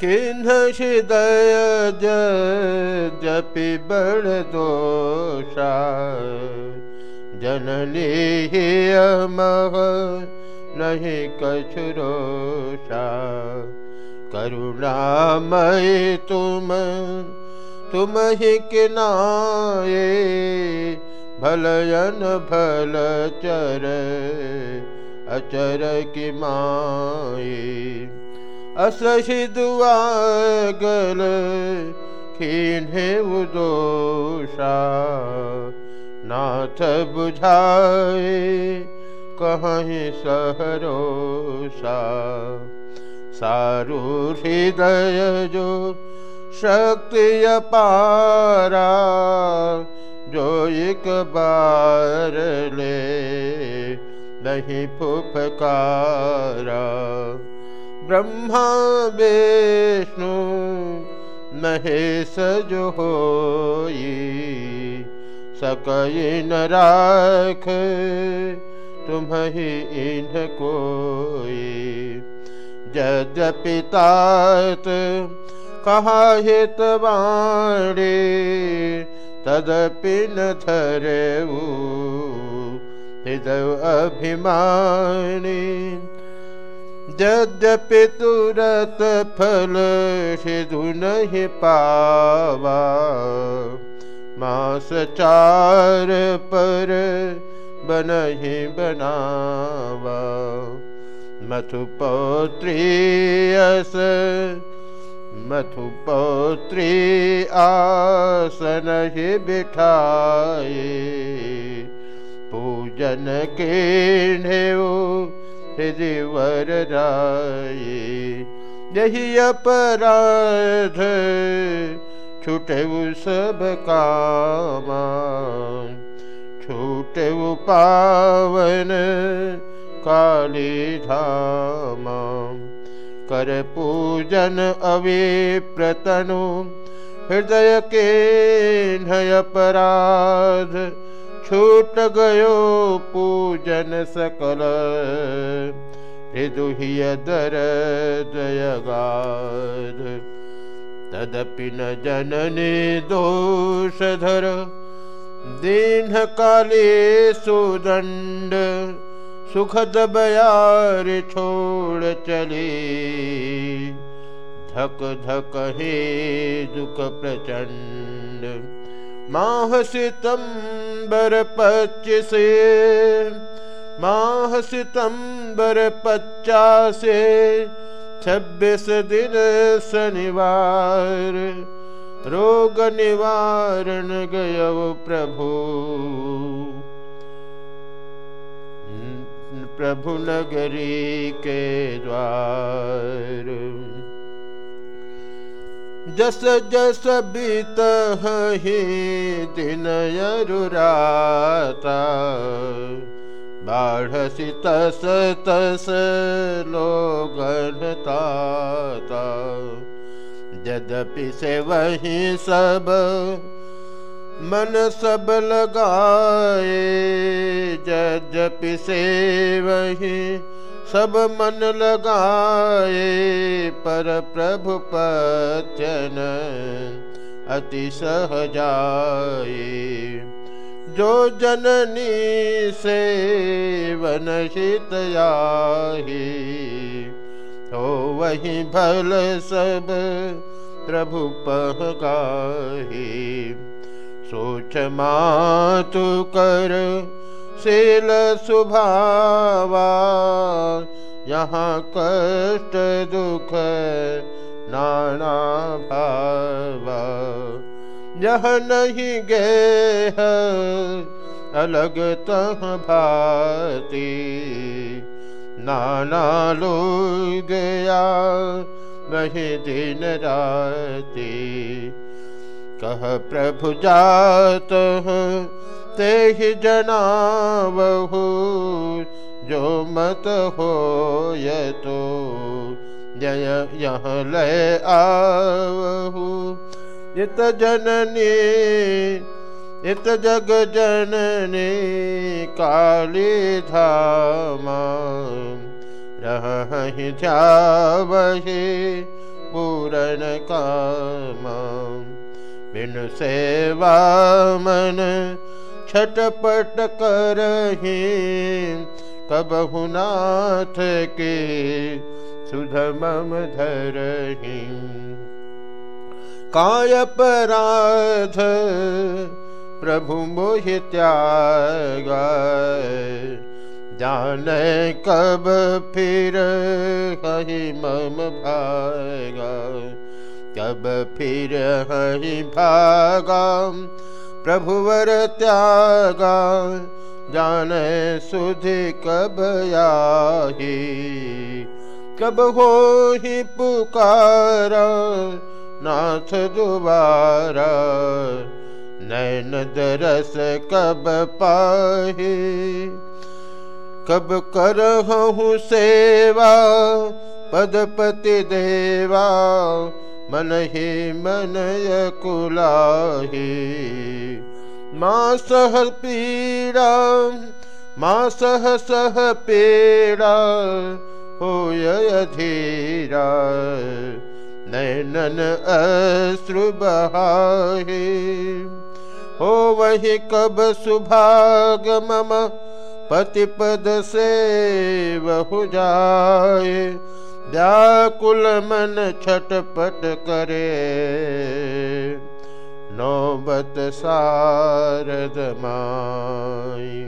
किन्ह हृदय जपि बड़ दोषा जननी अमह नहीं कछुरोषा करुणामय तुम तुम ही किनाए भलयन भल चर अचर की माए असहि दुआ गल खीने उदोषा नाथ बुझाए कहीं सहरोषा। सारू हृदय जो शक्ति अपारा, जो एक बार ले नहीं फुफकारा। ब्रह्मा विष्णु महेश जो हो सकई न राख तुम ही इन कोई। यद्यपि तात कहा हितवाणी तदपि न धरे हृदय अभिमानी। यद्यपि तुरत फल सिधु नहीं पावा, मास चार पर बन ही बनावा। मथु पौत्री अस मथु पौत्री आसन ही बिठाए। पूजन के हृदय वर यही अपराध छूटे सब कामा। छूटे पावन काली धाम। कर पूजन अविप्रतनु, हृदय के नय अपराध छूट गयो पूजन सकल। हृदुहिय दर दयगाध तदपि न जननी दोषधर। दीन काले सुदंड सुखद बयार छोड़ चली। धक धक हे दुख प्रचंड। माह सितंबर पच्चीस, माह सितंबर पचास छब्बीस दिन शनिवार, रोग निवारण गय प्रभु। प्रभु नगरी के द्वार। जस जस बीत ही दिन यरुराता बाढ़ सी तस तस लोगनता यद्यपि से वही सब मन सब लगाए, यद्यपि से वही सब मन लगाए पर प्रभु पचन अति सहजाए। जो जननी से वनशित हो वही भल सब प्रभु पहगाही सोच मातु कर शील सुभावा, यहाँ कष्ट दुख नाना भावा। यह नहीं गे अलग तह भाती। नाना लो गया, वही दिन राती। कह प्रभु जात ते ही जनावहु, जो मत हो ये तो जय यह लय आवहु। इत जननी, इत जग जननी, काली धामा, रही जावही पूरन काम। बिन सेवा मन करही कब हुनाथ के सुधमम धरही। काय अपराध प्रभु मोह त्याग जान कब फिर कही मम भागा। कब फिर हही भागा प्रभुवर त्यागा जान सुधि कब आही कब हो ही पुकारा, नाथ दुबारा नैन दरस कब पाहे। कब कर हूँ सेवा, पदपति देवा मन ही मन कुलाही। माँ सह पीड़ा, माँ सह सह पीड़ा हो धीरा। नैनन अश्रु बहाहे। हो वही कब सुभाग मम पतिपद से बहु जाए। व्याकुल मन छटपट करे। नौबत सारद माई